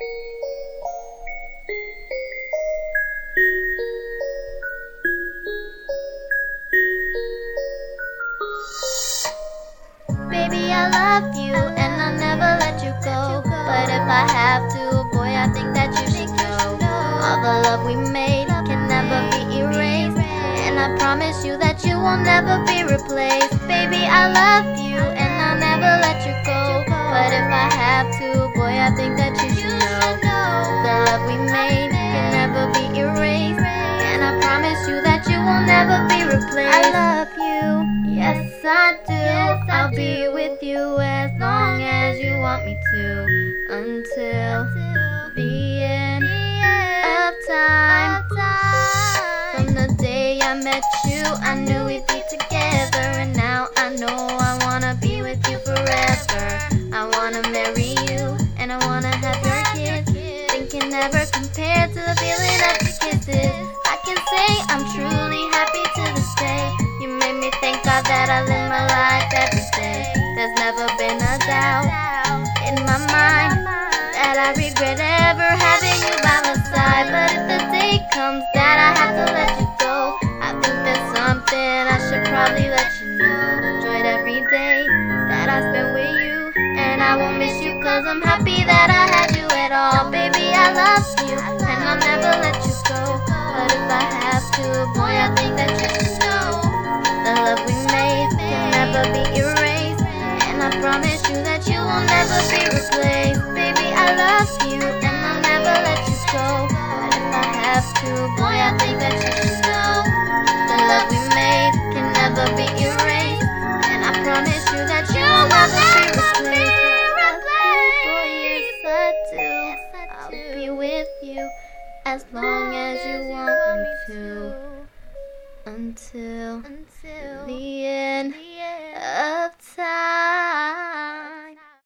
Baby, I love you and I'll never let you go. But if I have to, boy, I think that you should know. All the love we made can never be erased. And I promise you that you will never be replaced. Want me to. Until the end of time. From the day I met you, I knew we'd be together. And now I know I wanna be with you forever. I wanna marry you, and I wanna have your kids. Thinking never compared to the feeling of your kisses. I can say I'm truly happy to this day. You made me thank God that I live my life every day. Comes that I have to let you go, I think there's something I should probably let you know. Enjoyed every day that I spent with you, and I won't miss you cause I'm happy that I had you at all. Baby, I love you, and I'll never let you go. But if I have to, boy, I think that you should know. The love we made can never be erased. If I have to, boy, I think that you should know. The love we made can never be erased. And I promise you that you will never be replaced. Boy, yes, I do. I'll be with you as long as you want me to. Until, the